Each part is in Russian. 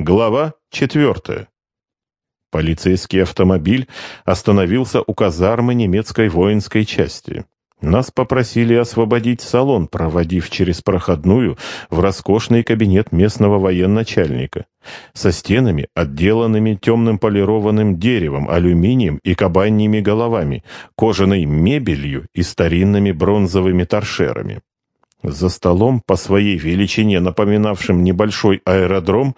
Глава четвертая. Полицейский автомобиль остановился у казармы немецкой воинской части. Нас попросили освободить салон, проводив через проходную в роскошный кабинет местного военачальника. Со стенами, отделанными темным полированным деревом, алюминием и кабаньими головами, кожаной мебелью и старинными бронзовыми торшерами. За столом, по своей величине напоминавшим небольшой аэродром,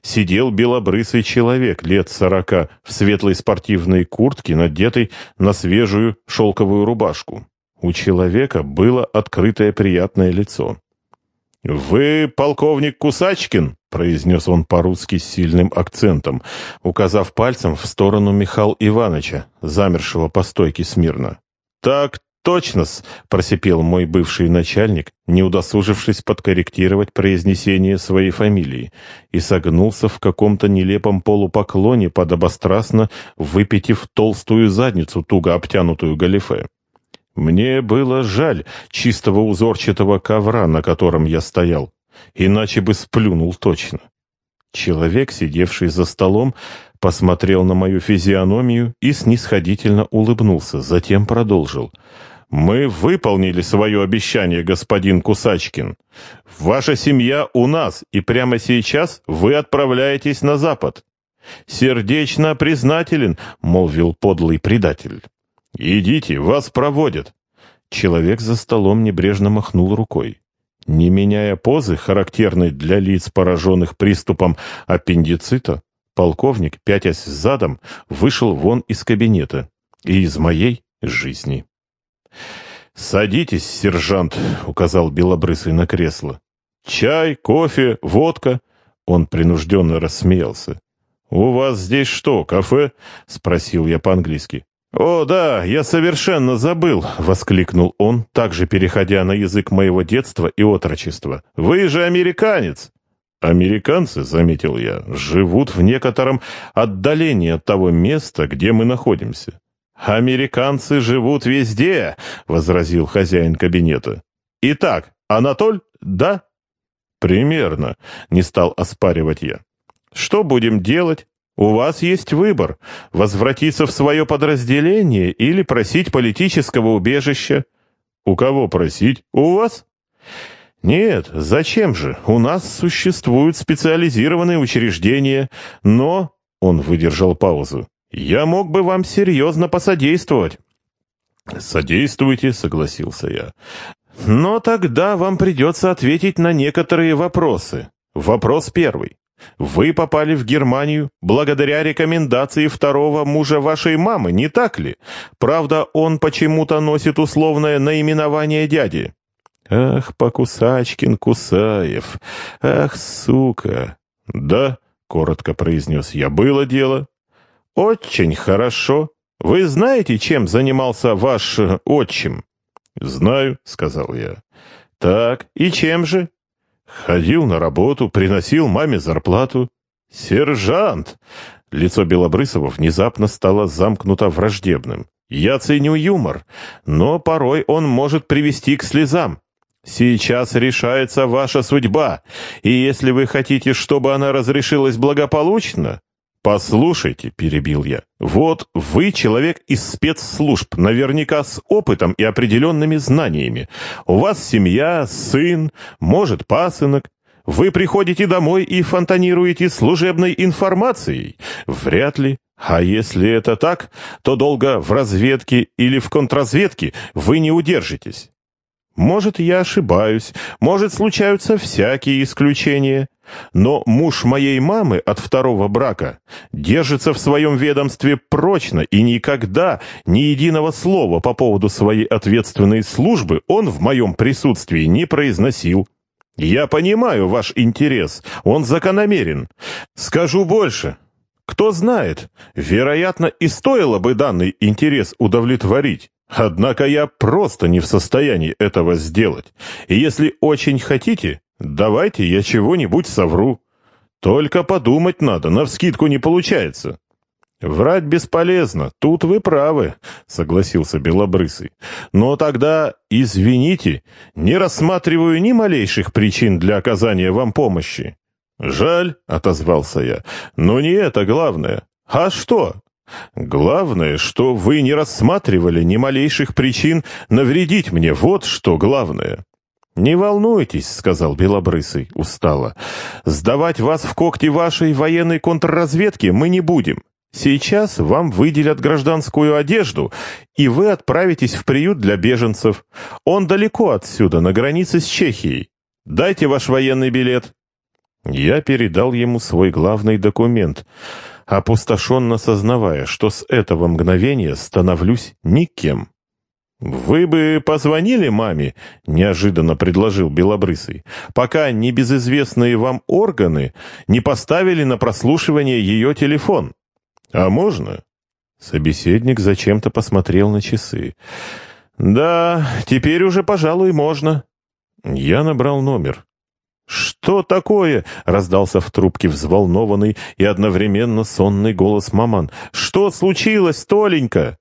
сидел белобрысый человек лет сорока в светлой спортивной куртке, надетой на свежую шелковую рубашку. У человека было открытое приятное лицо. «Вы полковник Кусачкин?» — произнес он по-русски с сильным акцентом, указав пальцем в сторону Михаила Ивановича, замершего по стойке смирно. «Так «Точно-с!» — просипел мой бывший начальник, не удосужившись подкорректировать произнесение своей фамилии, и согнулся в каком-то нелепом полупоклоне, подобострастно выпитив толстую задницу, туго обтянутую галифе. Мне было жаль чистого узорчатого ковра, на котором я стоял, иначе бы сплюнул точно. Человек, сидевший за столом, посмотрел на мою физиономию и снисходительно улыбнулся, затем продолжил — «Мы выполнили свое обещание, господин Кусачкин. Ваша семья у нас, и прямо сейчас вы отправляетесь на запад». «Сердечно признателен», — молвил подлый предатель. «Идите, вас проводят». Человек за столом небрежно махнул рукой. Не меняя позы, характерной для лиц, пораженных приступом аппендицита, полковник, пятясь задом, вышел вон из кабинета и из моей жизни. «Садитесь, сержант», — указал Белобрысый на кресло. «Чай, кофе, водка?» Он принужденно рассмеялся. «У вас здесь что, кафе?» — спросил я по-английски. «О, да, я совершенно забыл!» — воскликнул он, также переходя на язык моего детства и отрочества. «Вы же американец!» «Американцы, — заметил я, — живут в некотором отдалении от того места, где мы находимся. «Американцы живут везде», — возразил хозяин кабинета. «Итак, Анатоль, да?» «Примерно», — не стал оспаривать я. «Что будем делать? У вас есть выбор — возвратиться в свое подразделение или просить политического убежища». «У кого просить? У вас?» «Нет, зачем же? У нас существуют специализированные учреждения, но...» Он выдержал паузу. Я мог бы вам серьезно посодействовать». «Содействуйте», — согласился я. «Но тогда вам придется ответить на некоторые вопросы. Вопрос первый. Вы попали в Германию благодаря рекомендации второго мужа вашей мамы, не так ли? Правда, он почему-то носит условное наименование дяди». «Ах, Покусачкин Кусаев! Ах, сука!» «Да», — коротко произнес я, — «было дело». «Очень хорошо. Вы знаете, чем занимался ваш э, отчим?» «Знаю», — сказал я. «Так, и чем же?» «Ходил на работу, приносил маме зарплату». «Сержант!» Лицо Белобрысова внезапно стало замкнуто враждебным. «Я ценю юмор, но порой он может привести к слезам. Сейчас решается ваша судьба, и если вы хотите, чтобы она разрешилась благополучно, «Послушайте», — перебил я, — «вот вы человек из спецслужб, наверняка с опытом и определенными знаниями. У вас семья, сын, может, пасынок. Вы приходите домой и фонтанируете служебной информацией? Вряд ли. А если это так, то долго в разведке или в контрразведке вы не удержитесь. Может, я ошибаюсь, может, случаются всякие исключения. Но муж моей мамы от второго брака держится в своем ведомстве прочно и никогда ни единого слова по поводу своей ответственной службы он в моем присутствии не произносил. Я понимаю ваш интерес, он закономерен. Скажу больше. Кто знает, вероятно, и стоило бы данный интерес удовлетворить. Однако я просто не в состоянии этого сделать. И если очень хотите, давайте я чего-нибудь совру. Только подумать надо, навскидку не получается. «Врать бесполезно, тут вы правы», — согласился Белобрысый. «Но тогда, извините, не рассматриваю ни малейших причин для оказания вам помощи». «Жаль», — отозвался я, — «но не это главное. А что?» «Главное, что вы не рассматривали ни малейших причин навредить мне. Вот что главное». «Не волнуйтесь», — сказал Белобрысый устало. «Сдавать вас в когти вашей военной контрразведки мы не будем. Сейчас вам выделят гражданскую одежду, и вы отправитесь в приют для беженцев. Он далеко отсюда, на границе с Чехией. Дайте ваш военный билет». Я передал ему свой главный документ, опустошенно сознавая, что с этого мгновения становлюсь никем. «Вы бы позвонили маме?» — неожиданно предложил Белобрысый, «пока небезызвестные вам органы не поставили на прослушивание ее телефон». «А можно?» Собеседник зачем-то посмотрел на часы. «Да, теперь уже, пожалуй, можно». Я набрал номер. «Что такое?» — раздался в трубке взволнованный и одновременно сонный голос маман. «Что случилось, Толенька?»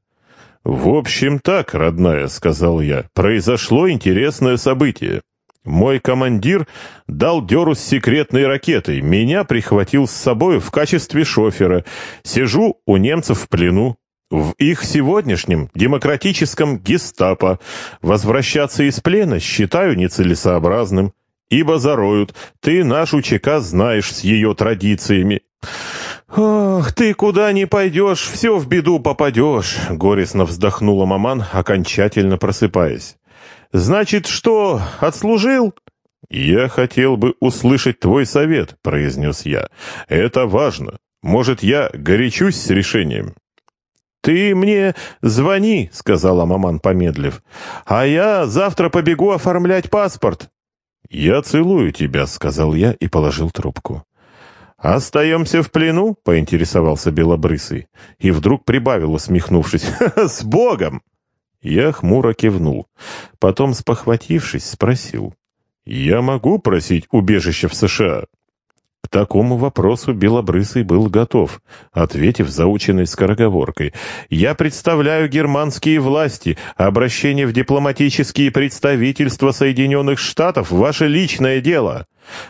«В общем так, родная», — сказал я, — «произошло интересное событие. Мой командир дал дёру с секретной ракетой, меня прихватил с собой в качестве шофера. Сижу у немцев в плену. В их сегодняшнем демократическом гестапо. Возвращаться из плена считаю нецелесообразным, ибо зароют. Ты нашу ЧК знаешь с ее традициями. «Ох, ты куда не пойдешь, все в беду попадешь», — горестно вздохнула маман, окончательно просыпаясь. «Значит, что, отслужил?» «Я хотел бы услышать твой совет», — произнес я. «Это важно. Может, я горячусь с решением?» «Ты мне звони», — сказала маман, помедлив. «А я завтра побегу оформлять паспорт». «Я целую тебя», — сказал я и положил трубку. «Остаемся в плену?» — поинтересовался Белобрысый. И вдруг прибавил, усмехнувшись. «С Богом!» Я хмуро кивнул. Потом, спохватившись, спросил. «Я могу просить убежище в США?» Такому вопросу Белобрысый был готов, ответив заученной скороговоркой. «Я представляю германские власти. Обращение в дипломатические представительства Соединенных Штатов — ваше личное дело.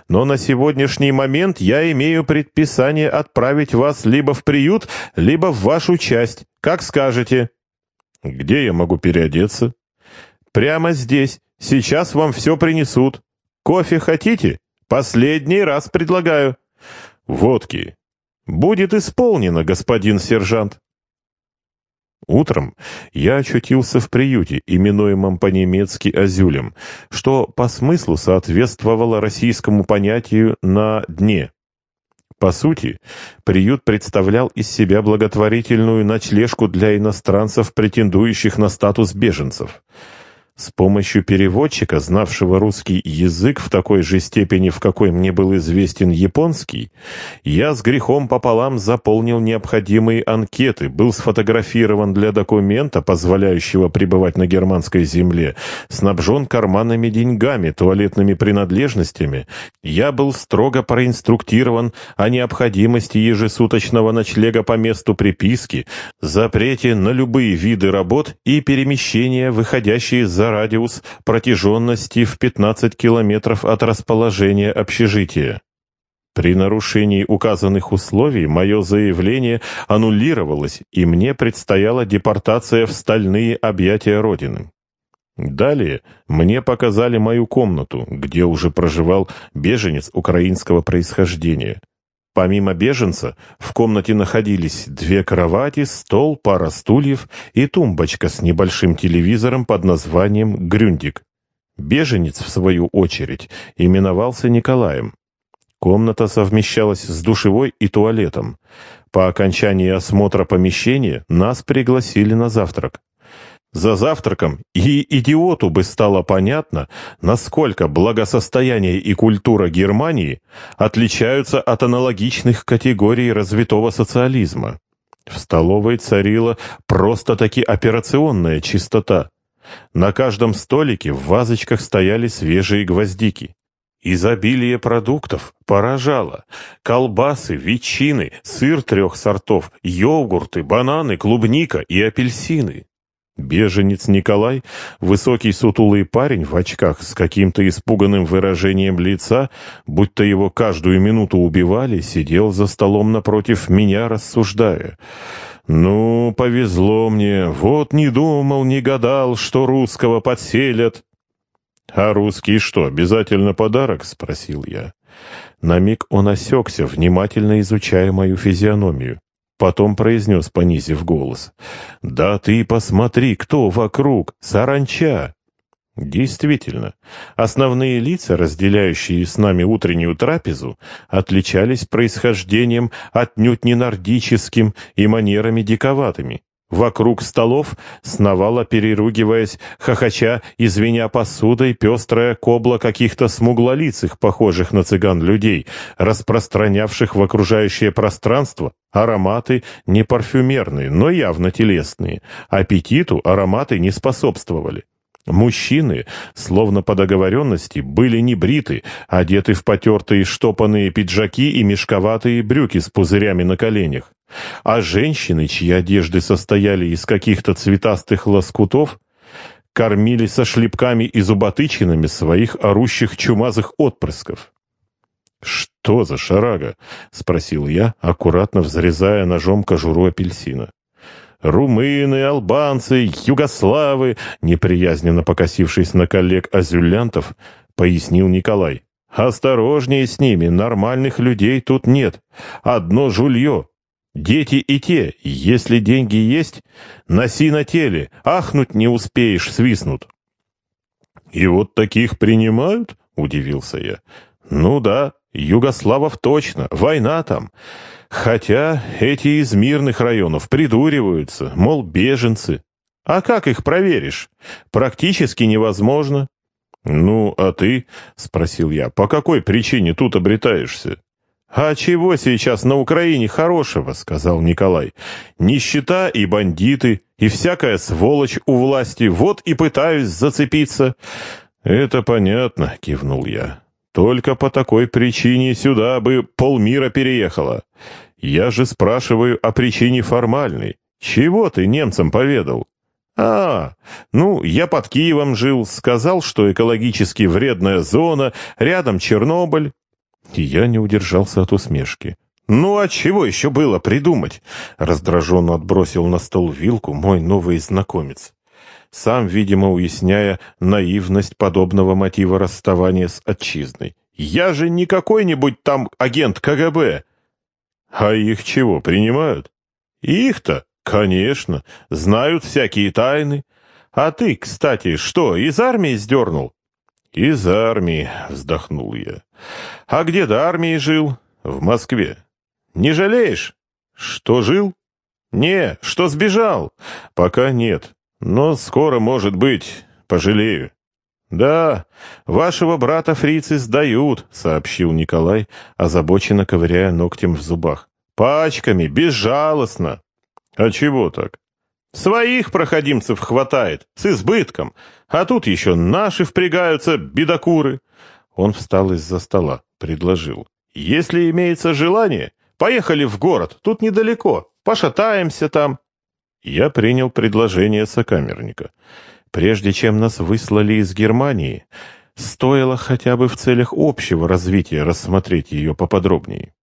Но на сегодняшний момент я имею предписание отправить вас либо в приют, либо в вашу часть. Как скажете». «Где я могу переодеться?» «Прямо здесь. Сейчас вам все принесут. Кофе хотите?» Последний раз предлагаю. Водки. Будет исполнено, господин сержант. Утром я очутился в приюте, именуемом по-немецки «Азюлем», что по смыслу соответствовало российскому понятию «на дне». По сути, приют представлял из себя благотворительную ночлежку для иностранцев, претендующих на статус беженцев – с помощью переводчика, знавшего русский язык в такой же степени, в какой мне был известен японский, я с грехом пополам заполнил необходимые анкеты, был сфотографирован для документа, позволяющего пребывать на германской земле, снабжен карманными деньгами, туалетными принадлежностями. Я был строго проинструктирован о необходимости ежесуточного ночлега по месту приписки, запрете на любые виды работ и перемещения, выходящие за за радиус протяженности в 15 километров от расположения общежития. При нарушении указанных условий мое заявление аннулировалось, и мне предстояла депортация в стальные объятия Родины. Далее мне показали мою комнату, где уже проживал беженец украинского происхождения. Помимо беженца, в комнате находились две кровати, стол, пара стульев и тумбочка с небольшим телевизором под названием «Грюндик». Беженец, в свою очередь, именовался Николаем. Комната совмещалась с душевой и туалетом. По окончании осмотра помещения нас пригласили на завтрак. За завтраком и идиоту бы стало понятно, насколько благосостояние и культура Германии отличаются от аналогичных категорий развитого социализма. В столовой царила просто-таки операционная чистота. На каждом столике в вазочках стояли свежие гвоздики. Изобилие продуктов поражало. Колбасы, ветчины, сыр трех сортов, йогурты, бананы, клубника и апельсины. Беженец Николай, высокий сутулый парень в очках с каким-то испуганным выражением лица, будто его каждую минуту убивали, сидел за столом напротив меня, рассуждая. «Ну, повезло мне, вот не думал, не гадал, что русского подселят». «А русский что, обязательно подарок?» — спросил я. На миг он осекся, внимательно изучая мою физиономию. Потом произнес, понизив голос. «Да ты посмотри, кто вокруг! Саранча!» Действительно, основные лица, разделяющие с нами утреннюю трапезу, отличались происхождением отнюдь не нордическим и манерами диковатыми. Вокруг столов сновала, переругиваясь, хохоча и звеня посудой, пестрая кобла каких-то смуглолицых, похожих на цыган людей, распространявших в окружающее пространство ароматы не парфюмерные, но явно телесные. Аппетиту ароматы не способствовали. Мужчины, словно по договоренности, были не бриты, одеты в потертые штопанные пиджаки и мешковатые брюки с пузырями на коленях. А женщины, чьи одежды состояли из каких-то цветастых лоскутов, кормили со шлепками и зуботычинами своих орущих чумазых отпрысков. «Что за шарага?» — спросил я, аккуратно взрезая ножом кожуру апельсина. «Румыны, албанцы, югославы», — неприязненно покосившись на коллег-азюлянтов, пояснил Николай. «Осторожнее с ними, нормальных людей тут нет. Одно жулье, Дети и те, если деньги есть, носи на теле, ахнуть не успеешь, свистнут. И вот таких принимают? Удивился я. Ну да, Югославов точно, война там. Хотя эти из мирных районов придуриваются, мол, беженцы. А как их проверишь? Практически невозможно. «Ну, а ты?» — спросил я. «По какой причине тут обретаешься?» «А чего сейчас на Украине хорошего?» — сказал Николай. «Нищета и бандиты, и всякая сволочь у власти, вот и пытаюсь зацепиться». «Это понятно», — кивнул я. «Только по такой причине сюда бы полмира переехало. Я же спрашиваю о причине формальной. Чего ты немцам поведал?» «А, ну, я под Киевом жил, сказал, что экологически вредная зона, рядом Чернобыль, я не удержался от усмешки. «Ну а чего еще было придумать?» Раздраженно отбросил на стол вилку мой новый знакомец. Сам, видимо, уясняя наивность подобного мотива расставания с отчизной. «Я же не какой-нибудь там агент КГБ!» «А их чего, принимают?» «Их-то, конечно, знают всякие тайны. А ты, кстати, что, из армии сдернул?» «Из армии», — вздохнул я. «А где до армии жил?» «В Москве». «Не жалеешь?» «Что жил?» «Не, что сбежал?» «Пока нет. Но скоро, может быть, пожалею». «Да, вашего брата фрицы сдают», — сообщил Николай, озабоченно ковыряя ногтем в зубах. «Пачками, безжалостно». «А чего так?» Своих проходимцев хватает, с избытком, а тут еще наши впрягаются, бедокуры. Он встал из-за стола, предложил. Если имеется желание, поехали в город, тут недалеко, пошатаемся там. Я принял предложение сокамерника. Прежде чем нас выслали из Германии, стоило хотя бы в целях общего развития рассмотреть ее поподробнее.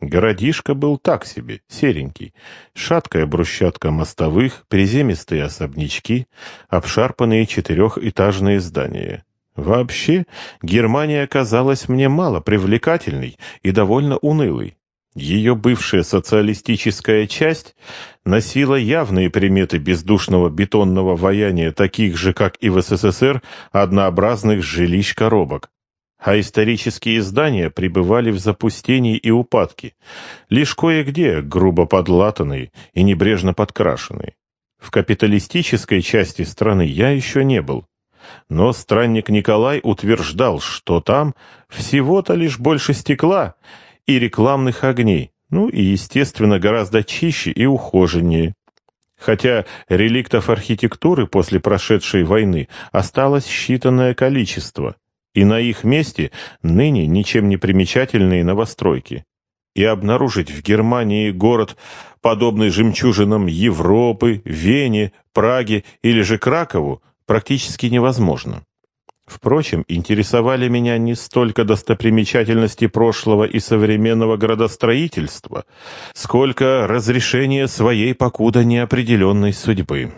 Городишко был так себе, серенький. Шаткая брусчатка мостовых, приземистые особнячки, обшарпанные четырехэтажные здания. Вообще, Германия казалась мне мало привлекательной и довольно унылой. Ее бывшая социалистическая часть носила явные приметы бездушного бетонного ваяния таких же, как и в СССР, однообразных жилищ-коробок а исторические здания пребывали в запустении и упадке, лишь кое-где грубо подлатанные и небрежно подкрашенные. В капиталистической части страны я еще не был, но странник Николай утверждал, что там всего-то лишь больше стекла и рекламных огней, ну и, естественно, гораздо чище и ухоженнее. Хотя реликтов архитектуры после прошедшей войны осталось считанное количество – и на их месте ныне ничем не примечательные новостройки. и обнаружить в Германии город, подобный жемчужинам Европы, Вене, Праге или же Кракову, практически невозможно. Впрочем, интересовали меня не столько достопримечательности прошлого и современного градостроительства, сколько разрешение своей покуда неопределенной судьбы.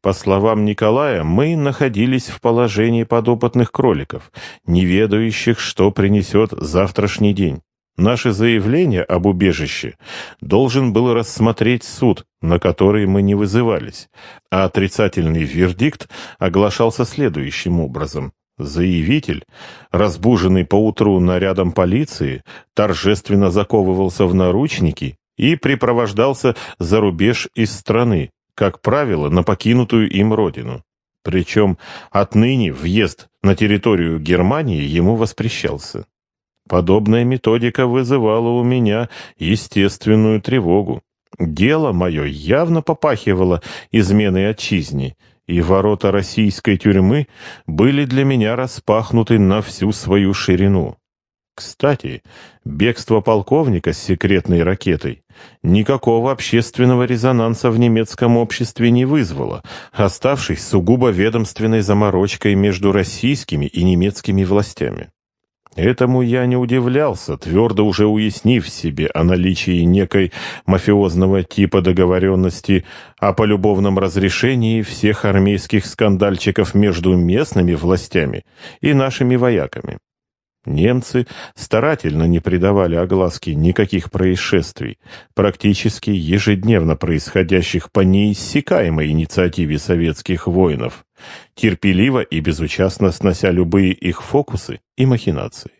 По словам Николая, мы находились в положении подопытных кроликов, не ведающих, что принесет завтрашний день. Наше заявление об убежище должен был рассмотреть суд, на который мы не вызывались, а отрицательный вердикт оглашался следующим образом. Заявитель, разбуженный поутру нарядом полиции, торжественно заковывался в наручники и припровождался за рубеж из страны, как правило, на покинутую им родину. Причем отныне въезд на территорию Германии ему воспрещался. Подобная методика вызывала у меня естественную тревогу. Дело мое явно попахивало изменой отчизни, и ворота российской тюрьмы были для меня распахнуты на всю свою ширину. Кстати, бегство полковника с секретной ракетой никакого общественного резонанса в немецком обществе не вызвало, оставшись сугубо ведомственной заморочкой между российскими и немецкими властями. Этому я не удивлялся, твердо уже уяснив себе о наличии некой мафиозного типа договоренности о полюбовном разрешении всех армейских скандальчиков между местными властями и нашими вояками. Немцы старательно не придавали огласке никаких происшествий, практически ежедневно происходящих по неиссякаемой инициативе советских воинов, терпеливо и безучастно снося любые их фокусы и махинации.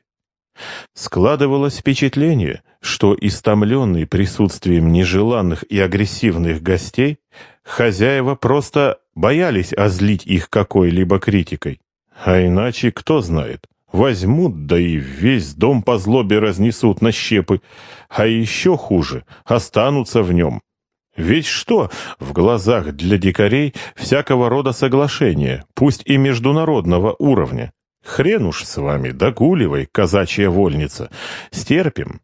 Складывалось впечатление, что, истомленный присутствием нежеланных и агрессивных гостей, хозяева просто боялись озлить их какой-либо критикой. А иначе, кто знает, возьмут, да и весь дом по злобе разнесут на щепы, а еще хуже, останутся в нем. Ведь что в глазах для дикарей всякого рода соглашения, пусть и международного уровня? Хрен уж с вами, догуливай, казачья вольница. Стерпим.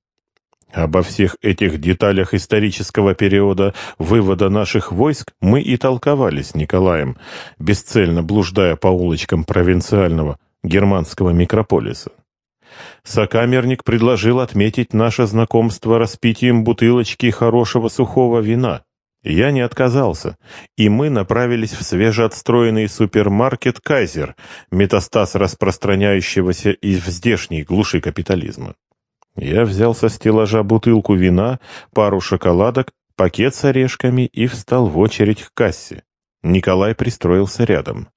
Обо всех этих деталях исторического периода вывода наших войск мы и толковали с Николаем, бесцельно блуждая по улочкам провинциального германского микрополиса. Сокамерник предложил отметить наше знакомство распитием бутылочки хорошего сухого вина. Я не отказался, и мы направились в свежеотстроенный супермаркет «Кайзер», метастаз распространяющегося и в здешней глуши капитализма. Я взял со стеллажа бутылку вина, пару шоколадок, пакет с орешками и встал в очередь к кассе. Николай пристроился рядом.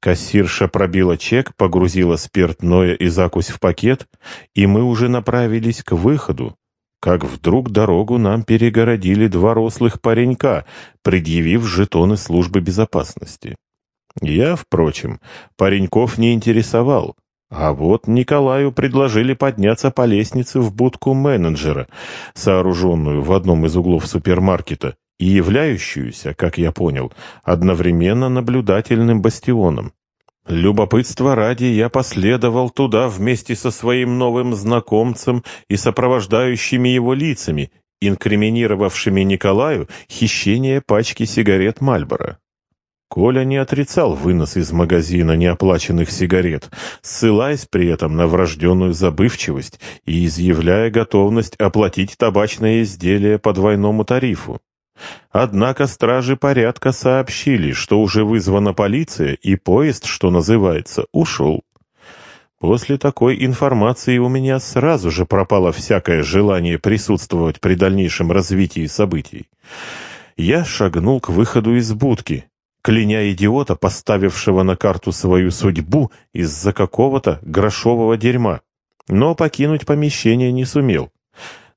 Кассирша пробила чек, погрузила спиртное и закусь в пакет, и мы уже направились к выходу, как вдруг дорогу нам перегородили два рослых паренька, предъявив жетоны службы безопасности. Я, впрочем, пареньков не интересовал, а вот Николаю предложили подняться по лестнице в будку менеджера, сооруженную в одном из углов супермаркета и являющуюся, как я понял, одновременно наблюдательным бастионом. Любопытство ради я последовал туда вместе со своим новым знакомцем и сопровождающими его лицами, инкриминировавшими Николаю хищение пачки сигарет Мальборо. Коля не отрицал вынос из магазина неоплаченных сигарет, ссылаясь при этом на врожденную забывчивость и изъявляя готовность оплатить табачное изделие по двойному тарифу. Однако стражи порядка сообщили, что уже вызвана полиция, и поезд, что называется, ушел. После такой информации у меня сразу же пропало всякое желание присутствовать при дальнейшем развитии событий. Я шагнул к выходу из будки, кляня идиота, поставившего на карту свою судьбу из-за какого-то грошового дерьма. Но покинуть помещение не сумел.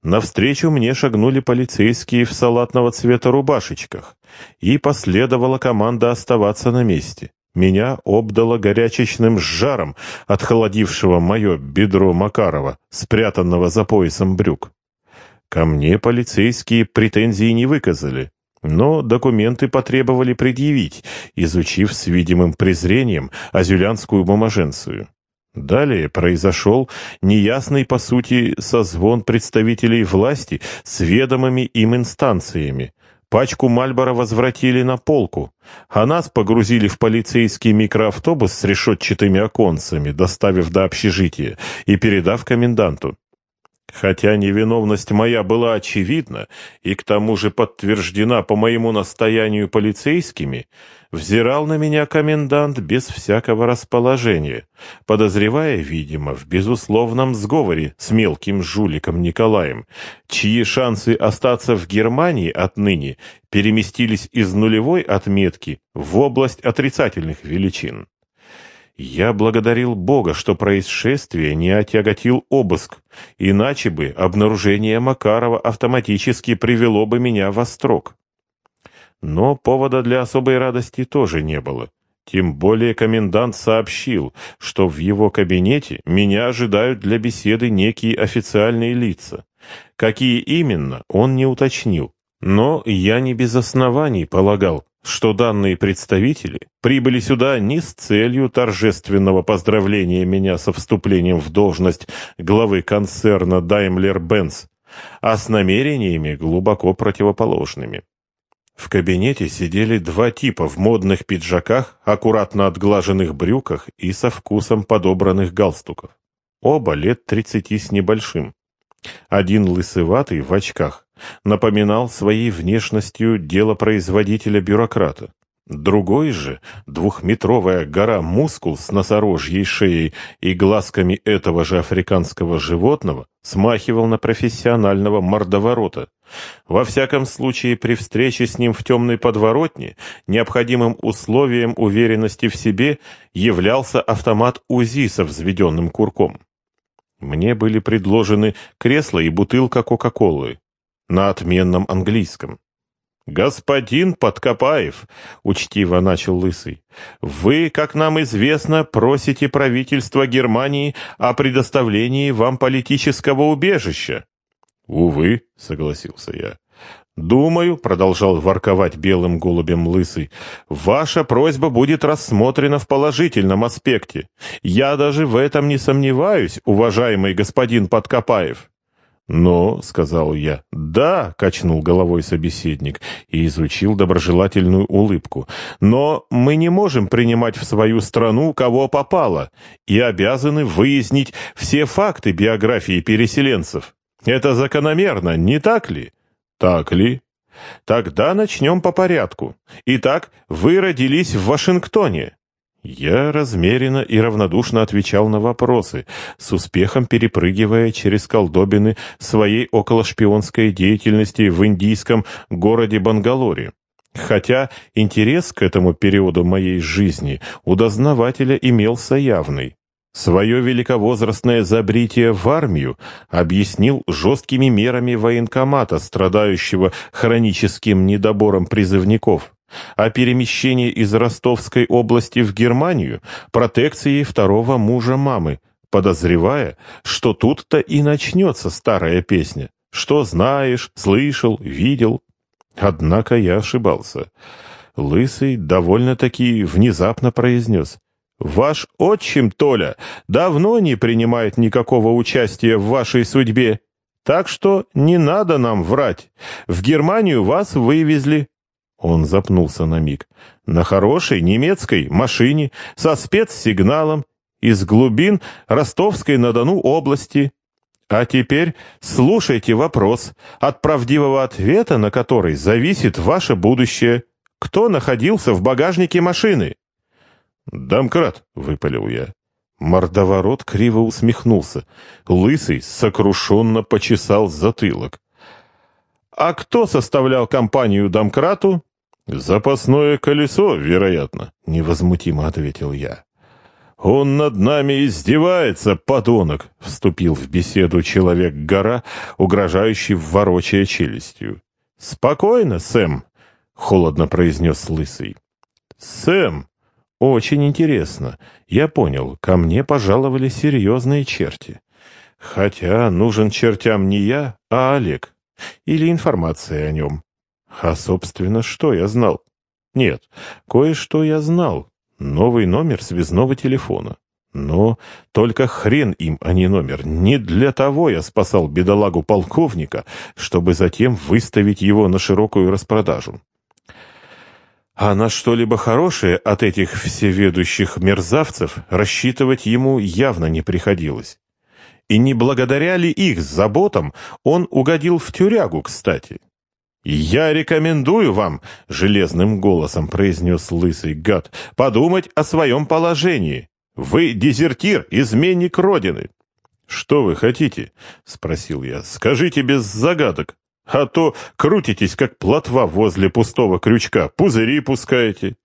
Навстречу мне шагнули полицейские в салатного цвета рубашечках, и последовала команда оставаться на месте. Меня обдало горячечным жаром, отхолодившего мое бедро Макарова, спрятанного за поясом брюк. Ко мне полицейские претензий не выказали, но документы потребовали предъявить, изучив с видимым презрением азюлянскую бумаженцию. Далее произошел неясный, по сути, созвон представителей власти с ведомыми им инстанциями. Пачку Мальбора возвратили на полку, а нас погрузили в полицейский микроавтобус с решетчатыми оконцами, доставив до общежития и передав коменданту. Хотя невиновность моя была очевидна и к тому же подтверждена по моему настоянию полицейскими, взирал на меня комендант без всякого расположения, подозревая, видимо, в безусловном сговоре с мелким жуликом Николаем, чьи шансы остаться в Германии отныне переместились из нулевой отметки в область отрицательных величин. Я благодарил Бога, что происшествие не отяготил обыск, иначе бы обнаружение Макарова автоматически привело бы меня в острог. Но повода для особой радости тоже не было. Тем более комендант сообщил, что в его кабинете меня ожидают для беседы некие официальные лица. Какие именно, он не уточнил. Но я не без оснований полагал, что данные представители прибыли сюда не с целью торжественного поздравления меня со вступлением в должность главы концерна Daimler-Benz, а с намерениями глубоко противоположными. В кабинете сидели два типа в модных пиджаках, аккуратно отглаженных брюках и со вкусом подобранных галстуков. Оба лет тридцати с небольшим. Один лысыватый в очках, напоминал своей внешностью делопроизводителя-бюрократа. Другой же, двухметровая гора мускул с носорожьей шеей и глазками этого же африканского животного, смахивал на профессионального мордоворота. Во всяком случае, при встрече с ним в темной подворотне, необходимым условием уверенности в себе являлся автомат УЗИ со взведенным курком. Мне были предложены кресло и бутылка Кока-Колы на отменном английском. «Господин Подкопаев», — учтиво начал Лысый, — «вы, как нам известно, просите правительство Германии о предоставлении вам политического убежища». «Увы», — согласился я. «Думаю», — продолжал ворковать белым голубем Лысый, — «ваша просьба будет рассмотрена в положительном аспекте. Я даже в этом не сомневаюсь, уважаемый господин Подкопаев». «Но», — сказал я, — «да», — качнул головой собеседник и изучил доброжелательную улыбку, «но мы не можем принимать в свою страну, кого попало, и обязаны выяснить все факты биографии переселенцев. Это закономерно, не так ли?» «Так ли?» «Тогда начнем по порядку. Итак, вы родились в Вашингтоне». Я размеренно и равнодушно отвечал на вопросы, с успехом перепрыгивая через колдобины своей околошпионской деятельности в индийском городе Бангалоре. Хотя интерес к этому периоду моей жизни у дознавателя имелся явный. Свое великовозрастное забритие в армию объяснил жесткими мерами военкомата, страдающего хроническим недобором призывников а перемещение из Ростовской области в Германию протекцией второго мужа мамы, подозревая, что тут-то и начнется старая песня. Что знаешь, слышал, видел. Однако я ошибался. Лысый довольно-таки внезапно произнес. «Ваш отчим, Толя, давно не принимает никакого участия в вашей судьбе, так что не надо нам врать. В Германию вас вывезли, он запнулся на миг. «На хорошей немецкой машине со спецсигналом из глубин Ростовской-на-Дону области. А теперь слушайте вопрос, от правдивого ответа на который зависит ваше будущее. Кто находился в багажнике машины?» «Домкрат», — выпалил я. Мордоворот криво усмехнулся. Лысый сокрушенно почесал затылок. «А кто составлял компанию Домкрату?» «Запасное колесо, вероятно», — невозмутимо ответил я. «Он над нами издевается, подонок!» — вступил в беседу человек-гора, угрожающий ворочая челюстью. «Спокойно, Сэм!» — холодно произнес Лысый. «Сэм! Очень интересно. Я понял, ко мне пожаловали серьезные черти. Хотя нужен чертям не я, а Олег. Или информация о нем. А, собственно, что я знал? Нет, кое-что я знал. Новый номер связного телефона. Но только хрен им, а не номер. Не для того я спасал бедолагу полковника, чтобы затем выставить его на широкую распродажу. А на что-либо хорошее от этих всеведущих мерзавцев рассчитывать ему явно не приходилось. И не благодаря ли их заботам он угодил в тюрягу, кстати. «Я рекомендую вам», — железным голосом произнес лысый гад, — «подумать о своем положении. Вы дезертир, изменник Родины». «Что вы хотите?» — спросил я. «Скажите без загадок. А то крутитесь, как плотва возле пустого крючка, пузыри пускаете».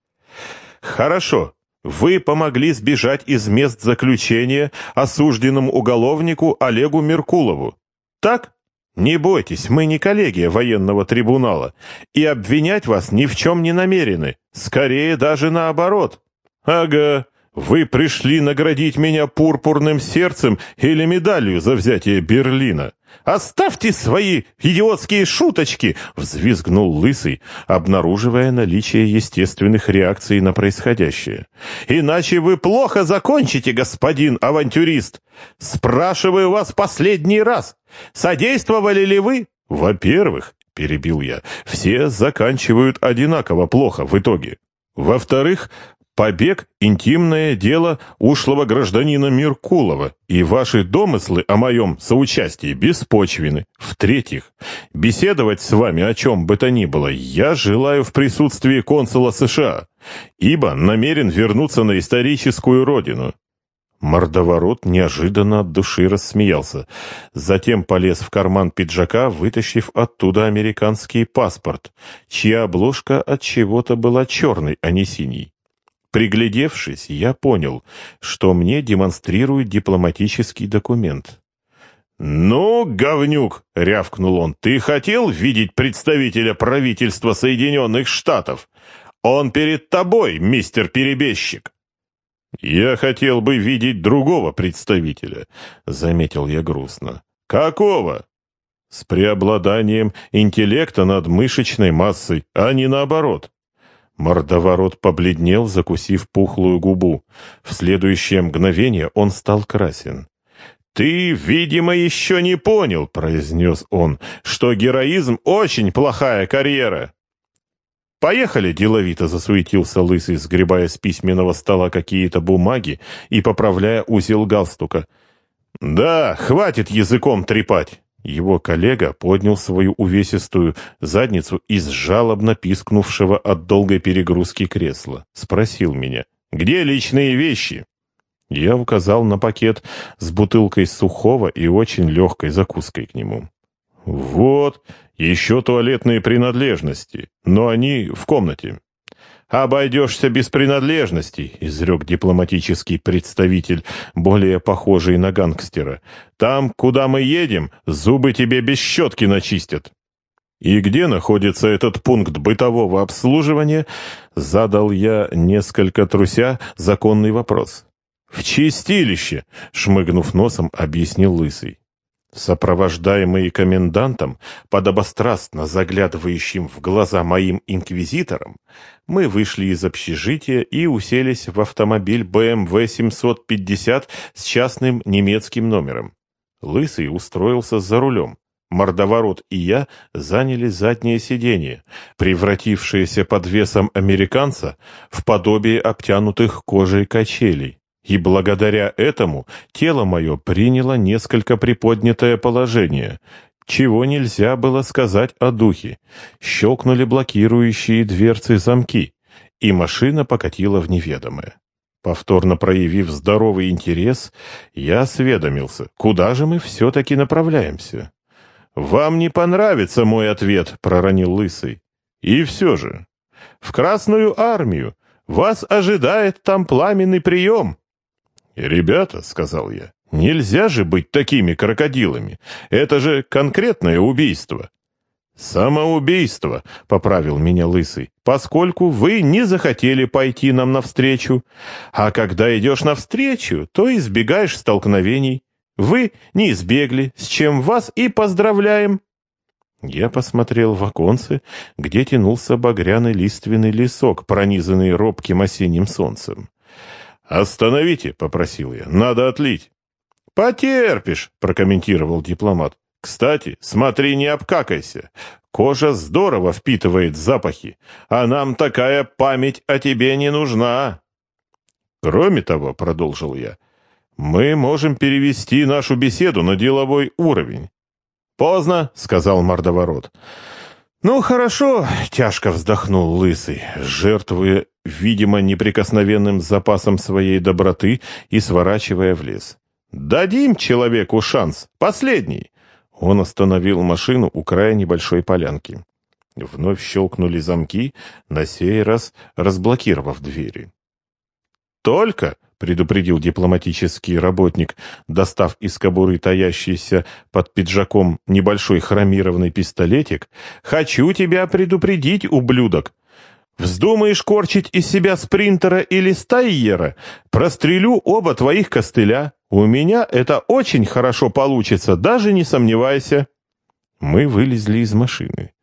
«Хорошо. Вы помогли сбежать из мест заключения осужденному уголовнику Олегу Меркулову. Так?» Не бойтесь, мы не коллегия военного трибунала, и обвинять вас ни в чем не намерены, скорее даже наоборот. Ага, вы пришли наградить меня пурпурным сердцем или медалью за взятие Берлина. «Оставьте свои идиотские шуточки!» — взвизгнул Лысый, обнаруживая наличие естественных реакций на происходящее. «Иначе вы плохо закончите, господин авантюрист! Спрашиваю вас последний раз, содействовали ли вы?» «Во-первых, — перебил я, — все заканчивают одинаково плохо в итоге. Во-вторых, Побег — интимное дело ушлого гражданина Меркулова, и ваши домыслы о моем соучастии беспочвены. В-третьих, беседовать с вами о чем бы то ни было я желаю в присутствии консула США, ибо намерен вернуться на историческую родину». Мордоворот неожиданно от души рассмеялся. Затем полез в карман пиджака, вытащив оттуда американский паспорт, чья обложка от чего-то была черной, а не синей. Приглядевшись, я понял, что мне демонстрируют дипломатический документ. «Ну, говнюк!» — рявкнул он. «Ты хотел видеть представителя правительства Соединенных Штатов? Он перед тобой, мистер Перебежчик!» «Я хотел бы видеть другого представителя», — заметил я грустно. «Какого?» «С преобладанием интеллекта над мышечной массой, а не наоборот». Мордоворот побледнел, закусив пухлую губу. В следующее мгновение он стал красен. «Ты, видимо, еще не понял», — произнес он, — «что героизм — очень плохая карьера». «Поехали!» — деловито засуетился Лысый, сгребая с письменного стола какие-то бумаги и поправляя узел галстука. «Да, хватит языком трепать!» Его коллега поднял свою увесистую задницу из жалобно пискнувшего от долгой перегрузки кресла. Спросил меня, где личные вещи? Я указал на пакет с бутылкой сухого и очень легкой закуской к нему. «Вот, еще туалетные принадлежности, но они в комнате». «Обойдешься без принадлежностей», — изрек дипломатический представитель, более похожий на гангстера. «Там, куда мы едем, зубы тебе без щетки начистят». «И где находится этот пункт бытового обслуживания?» — задал я, несколько труся, законный вопрос. «В чистилище», — шмыгнув носом, объяснил Лысый. Сопровождаемые комендантом, подобострастно заглядывающим в глаза моим инквизиторам, мы вышли из общежития и уселись в автомобиль BMW 750 с частным немецким номером. Лысый устроился за рулем. Мордоворот и я заняли заднее сиденье, превратившееся под весом американца в подобие обтянутых кожей качелей. И благодаря этому тело мое приняло несколько приподнятое положение, чего нельзя было сказать о духе. Щелкнули блокирующие дверцы замки, и машина покатила в неведомое. Повторно проявив здоровый интерес, я осведомился, куда же мы все-таки направляемся. «Вам не понравится мой ответ», — проронил Лысый. «И все же. В Красную Армию. Вас ожидает там пламенный прием». «Ребята», — сказал я, — «нельзя же быть такими крокодилами. Это же конкретное убийство». «Самоубийство», — поправил меня Лысый, «поскольку вы не захотели пойти нам навстречу. А когда идешь навстречу, то избегаешь столкновений. Вы не избегли, с чем вас и поздравляем». Я посмотрел в оконце, где тянулся багряный лиственный лесок, пронизанный робким осенним солнцем. «Остановите», — попросил я, — «надо отлить». «Потерпишь», — прокомментировал дипломат. «Кстати, смотри, не обкакайся. Кожа здорово впитывает запахи, а нам такая память о тебе не нужна». «Кроме того», — продолжил я, — «мы можем перевести нашу беседу на деловой уровень». «Поздно», — сказал мордоворот. «Ну, хорошо», — тяжко вздохнул Лысый, жертвуя, видимо, неприкосновенным запасом своей доброты и сворачивая в лес. «Дадим человеку шанс, последний!» Он остановил машину у края небольшой полянки. Вновь щелкнули замки, на сей раз разблокировав двери. «Только», — предупредил дипломатический работник, достав из кобуры таящийся под пиджаком небольшой хромированный пистолетик, «хочу тебя предупредить, ублюдок. Вздумаешь корчить из себя спринтера или стайера, прострелю оба твоих костыля. У меня это очень хорошо получится, даже не сомневайся». Мы вылезли из машины.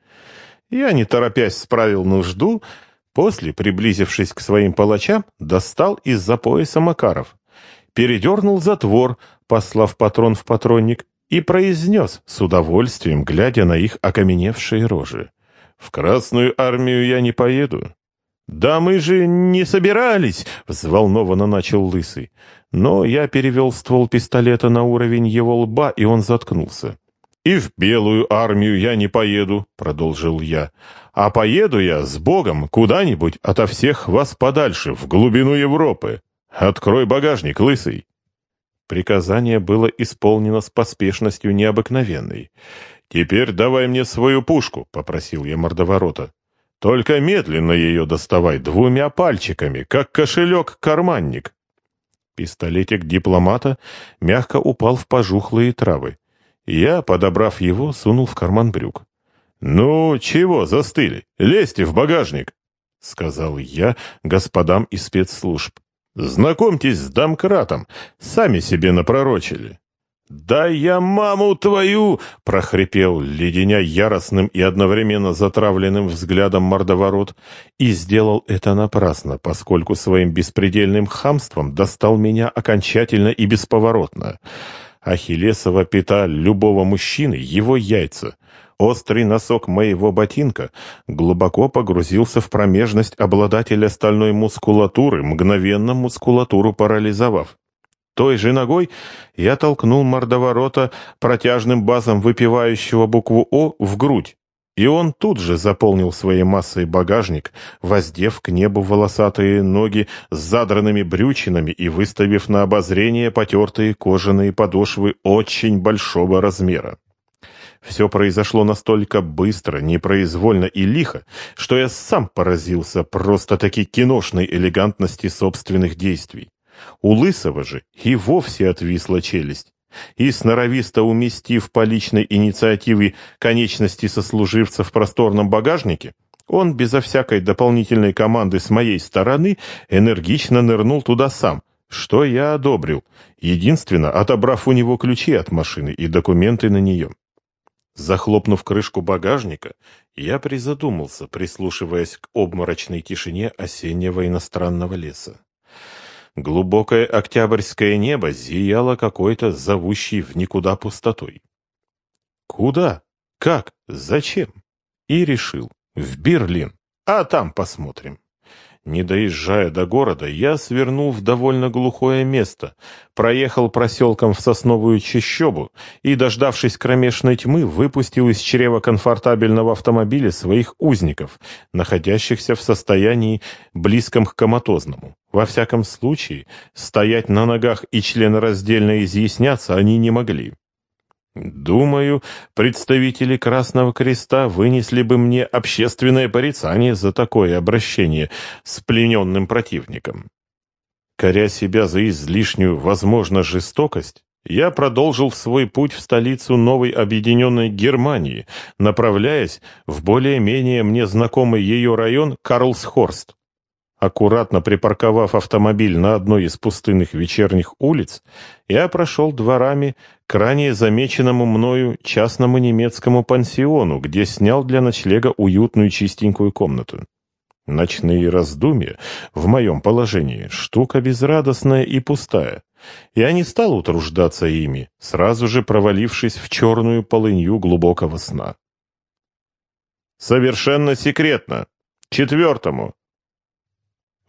Я, не торопясь, справил нужду, — После, приблизившись к своим палачам, достал из-за пояса Макаров, передернул затвор, послав патрон в патронник, и произнес, с удовольствием, глядя на их окаменевшие рожи. «В Красную армию я не поеду». «Да мы же не собирались!» — взволнованно начал Лысый. Но я перевел ствол пистолета на уровень его лба, и он заткнулся. «И в белую армию я не поеду», — продолжил я. «А поеду я с Богом куда-нибудь ото всех вас подальше, в глубину Европы. Открой багажник, лысый». Приказание было исполнено с поспешностью необыкновенной. «Теперь давай мне свою пушку», — попросил я мордоворота. «Только медленно ее доставай двумя пальчиками, как кошелек-карманник». Пистолетик дипломата мягко упал в пожухлые травы. Я, подобрав его, сунул в карман брюк. «Ну, чего застыли? Лезьте в багажник!» — сказал я господам из спецслужб. «Знакомьтесь с домкратом, сами себе напророчили». «Да я маму твою!» — прохрипел, леденя яростным и одновременно затравленным взглядом мордоворот, и сделал это напрасно, поскольку своим беспредельным хамством достал меня окончательно и бесповоротно. Ахиллесова пята любого мужчины — его яйца. Острый носок моего ботинка глубоко погрузился в промежность обладателя стальной мускулатуры, мгновенно мускулатуру парализовав. Той же ногой я толкнул мордоворота протяжным басом выпивающего букву «О» в грудь. И он тут же заполнил своей массой багажник, воздев к небу волосатые ноги с задранными брючинами и выставив на обозрение потертые кожаные подошвы очень большого размера. Все произошло настолько быстро, непроизвольно и лихо, что я сам поразился просто-таки киношной элегантности собственных действий. У Лысого же и вовсе отвисла челюсть и, сноровисто уместив по личной инициативе конечности сослуживца в просторном багажнике, он безо всякой дополнительной команды с моей стороны энергично нырнул туда сам, что я одобрил, единственно отобрав у него ключи от машины и документы на нее. Захлопнув крышку багажника, я призадумался, прислушиваясь к обморочной тишине осеннего иностранного леса. Глубокое октябрьское небо зияло какой-то зовущей в никуда пустотой. Куда? Как? Зачем? И решил. В Берлин. А там посмотрим. Не доезжая до города, я свернул в довольно глухое место, проехал проселком в сосновую чащобу и, дождавшись кромешной тьмы, выпустил из чрева комфортабельного автомобиля своих узников, находящихся в состоянии близком к коматозному. Во всяком случае, стоять на ногах и членораздельно изъясняться они не могли. Думаю, представители Красного Креста вынесли бы мне общественное порицание за такое обращение с плененным противником. Коря себя за излишнюю, возможно, жестокость, я продолжил свой путь в столицу новой объединенной Германии, направляясь в более-менее мне знакомый ее район Карлсхорст. Аккуратно припарковав автомобиль на одной из пустынных вечерних улиц, я прошел дворами к ранее замеченному мною частному немецкому пансиону, где снял для ночлега уютную чистенькую комнату. Ночные раздумья в моем положении штука безрадостная и пустая. Я не стал утруждаться ими, сразу же провалившись в черную полынью глубокого сна. Совершенно секретно. Четвертому.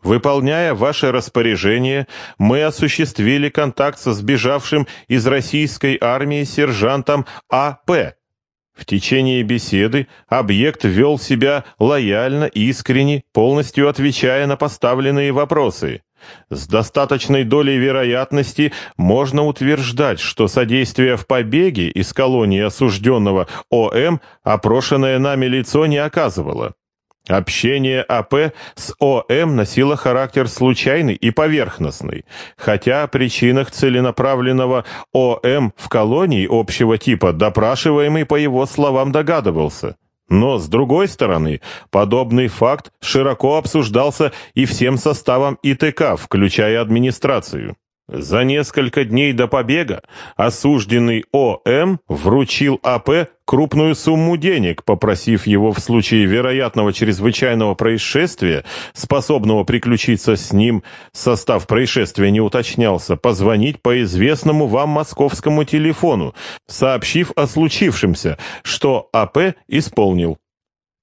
Выполняя ваше распоряжение, мы осуществили контакт со сбежавшим из российской армии сержантом А.П. В течение беседы объект вел себя лояльно, искренне, полностью отвечая на поставленные вопросы. С достаточной долей вероятности можно утверждать, что содействие в побеге из колонии осужденного ОМ опрошенное нами лицо не оказывало. Общение АП с ОМ носило характер случайный и поверхностный, хотя о причинах целенаправленного ОМ в колонии общего типа допрашиваемый, по его словам, догадывался. Но, с другой стороны, подобный факт широко обсуждался и всем составом ИТК, включая администрацию. За несколько дней до побега осужденный О.М. вручил А.П. крупную сумму денег, попросив его в случае вероятного чрезвычайного происшествия, способного приключиться с ним, состав происшествия не уточнялся, позвонить по известному вам московскому телефону, сообщив о случившемся, что А.П. исполнил.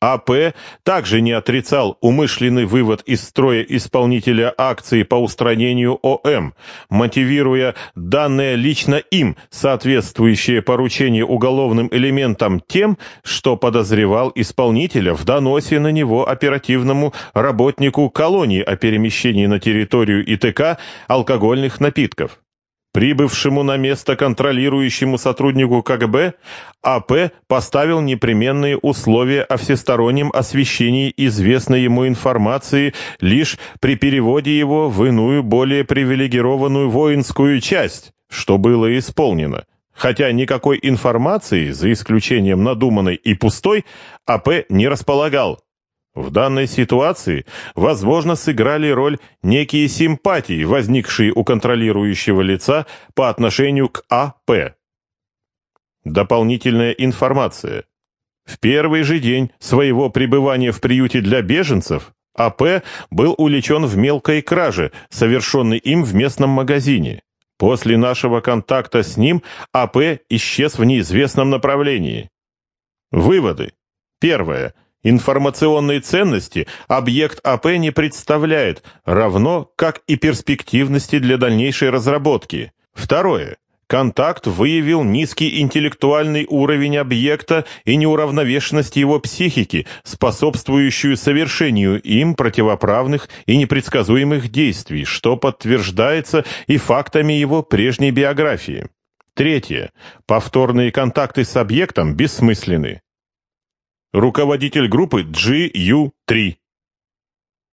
АП также не отрицал умышленный вывод из строя исполнителя акции по устранению ОМ, мотивируя данное лично им соответствующее поручение уголовным элементам тем, что подозревал исполнителя в доносе на него оперативному работнику колонии о перемещении на территорию ИТК алкогольных напитков. Прибывшему на место контролирующему сотруднику КГБ АП поставил непременные условия о всестороннем освещении известной ему информации лишь при переводе его в иную, более привилегированную воинскую часть, что было исполнено. Хотя никакой информации, за исключением надуманной и пустой, АП не располагал. В данной ситуации, возможно, сыграли роль некие симпатии, возникшие у контролирующего лица по отношению к АП. Дополнительная информация. В первый же день своего пребывания в приюте для беженцев АП был увлечен в мелкой краже, совершенной им в местном магазине. После нашего контакта с ним АП исчез в неизвестном направлении. Выводы. Первое. Информационной ценности объект АП не представляет, равно как и перспективности для дальнейшей разработки. Второе. Контакт выявил низкий интеллектуальный уровень объекта и неуравновешенность его психики, способствующую совершению им противоправных и непредсказуемых действий, что подтверждается и фактами его прежней биографии. Третье. Повторные контакты с объектом бессмысленны. Руководитель группы GU-3.